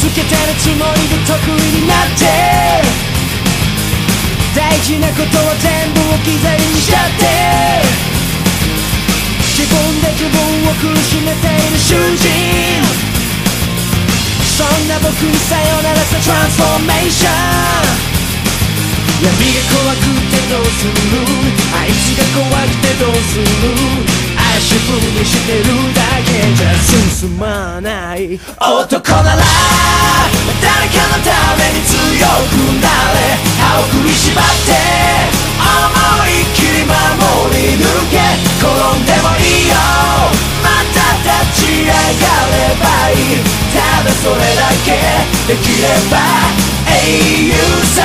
つけてるつもりで得意になって。大事なことは全部置き去りにしちゃって。自分で自分を苦しめている囚人。そんな僕にさよならさトランスフォーメーション闇が怖くてどうする？あいつが怖くてどうする？足踏みしてるだけじゃ進まない。男なら誰かのために強くなれ。歯を食いしばって思いっきり守り抜け。転んでもいいよ。また立ち上がればいい。ただそれだけできれば。英雄さ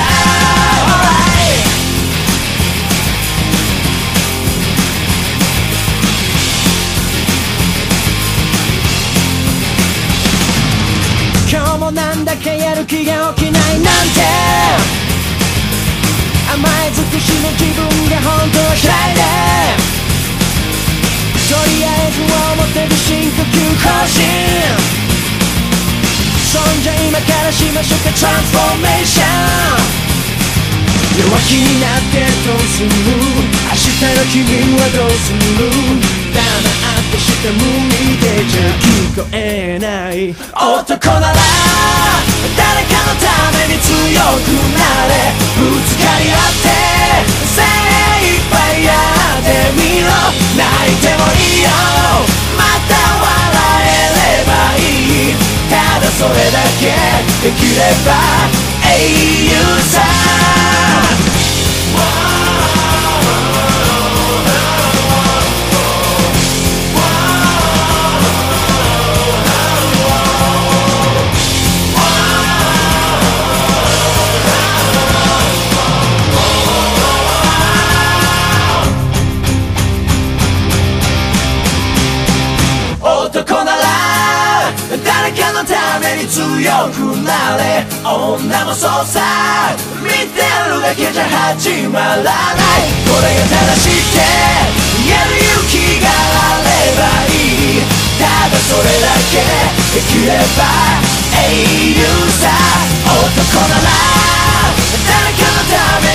もなんだけやる気が起きないなんて。甘え尽くしの自分が本当は嫌いで。とりあえず表で深呼吸更新。そんじゃ今からしましょうか。トランスフォーメーション弱気になってどうする？明日の君はどうする？えない。男なら誰かのために強くなれ。ぶつかり合って精一杯やってみろ。泣いてもいいよ。また笑えればいい。ただそれだけできれば英雄さ男なら誰かのために強くなれ。女もそうさ。見てるだけじゃ始まらない。これが正しいって言える勇気があればいい。ただそれだけできれば英雄さ。男なら誰かのため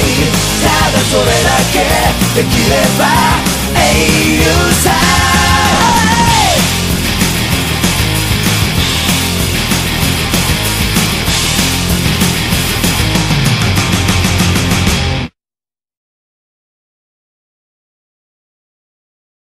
いただそれだけできれば英雄さ